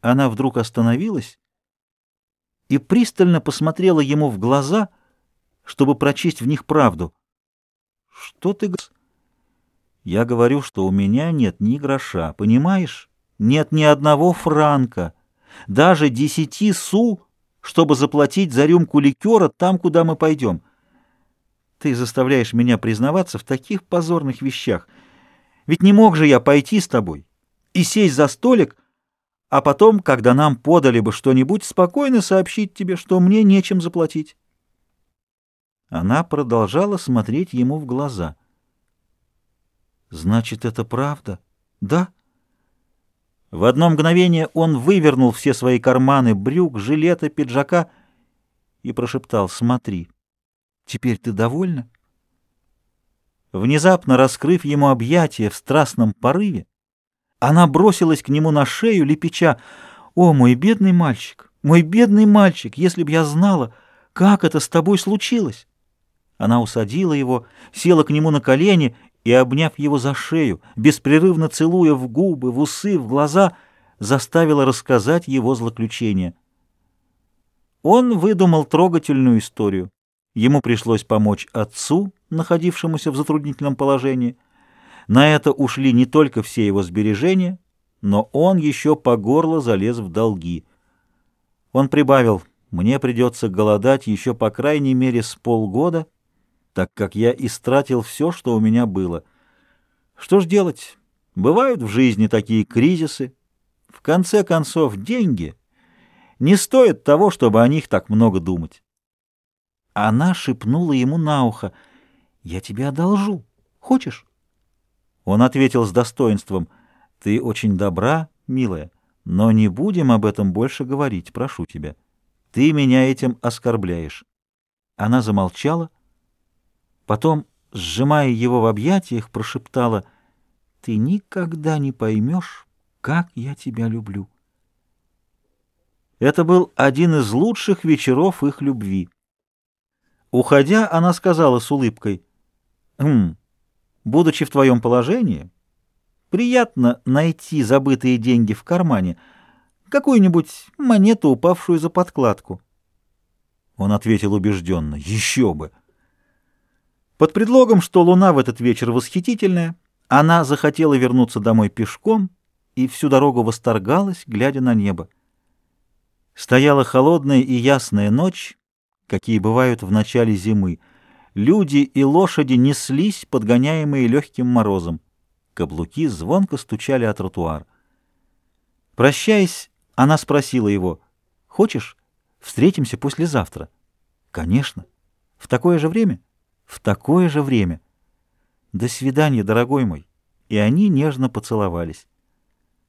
Она вдруг остановилась и пристально посмотрела ему в глаза, чтобы прочесть в них правду. «Что ты говоришь?» «Я говорю, что у меня нет ни гроша, понимаешь? Нет ни одного франка, даже десяти су, чтобы заплатить за рюмку ликера там, куда мы пойдем. Ты заставляешь меня признаваться в таких позорных вещах. Ведь не мог же я пойти с тобой и сесть за столик, а потом, когда нам подали бы что-нибудь, спокойно сообщить тебе, что мне нечем заплатить. Она продолжала смотреть ему в глаза. «Значит, это правда?» «Да». В одно мгновение он вывернул все свои карманы брюк, жилета, пиджака и прошептал «Смотри, теперь ты довольна?» Внезапно раскрыв ему объятия в страстном порыве, она бросилась к нему на шею, лепеча. «О, мой бедный мальчик, мой бедный мальчик, если б я знала, как это с тобой случилось!» Она усадила его, села к нему на колени и, обняв его за шею, беспрерывно целуя в губы, в усы, в глаза, заставила рассказать его злоключение. Он выдумал трогательную историю. Ему пришлось помочь отцу, находившемуся в затруднительном положении, на это ушли не только все его сбережения, но он еще по горло залез в долги. Он прибавил, мне придется голодать еще по крайней мере с полгода, так как я истратил все, что у меня было. Что ж делать? Бывают в жизни такие кризисы. В конце концов, деньги не стоят того, чтобы о них так много думать. Она шепнула ему на ухо, «Я тебе одолжу. Хочешь?» Он ответил с достоинством, «Ты очень добра, милая, но не будем об этом больше говорить, прошу тебя. Ты меня этим оскорбляешь». Она замолчала, потом, сжимая его в объятиях, прошептала, «Ты никогда не поймешь, как я тебя люблю». Это был один из лучших вечеров их любви. Уходя, она сказала с улыбкой, «Хм, Будучи в твоем положении, приятно найти забытые деньги в кармане, какую-нибудь монету, упавшую за подкладку. Он ответил убежденно, еще бы. Под предлогом, что луна в этот вечер восхитительная, она захотела вернуться домой пешком и всю дорогу восторгалась, глядя на небо. Стояла холодная и ясная ночь, какие бывают в начале зимы, Люди и лошади неслись, подгоняемые легким морозом. Каблуки звонко стучали о тротуар. Прощаясь, она спросила его, «Хочешь, встретимся послезавтра?» «Конечно. В такое же время?» «В такое же время». «До свидания, дорогой мой». И они нежно поцеловались.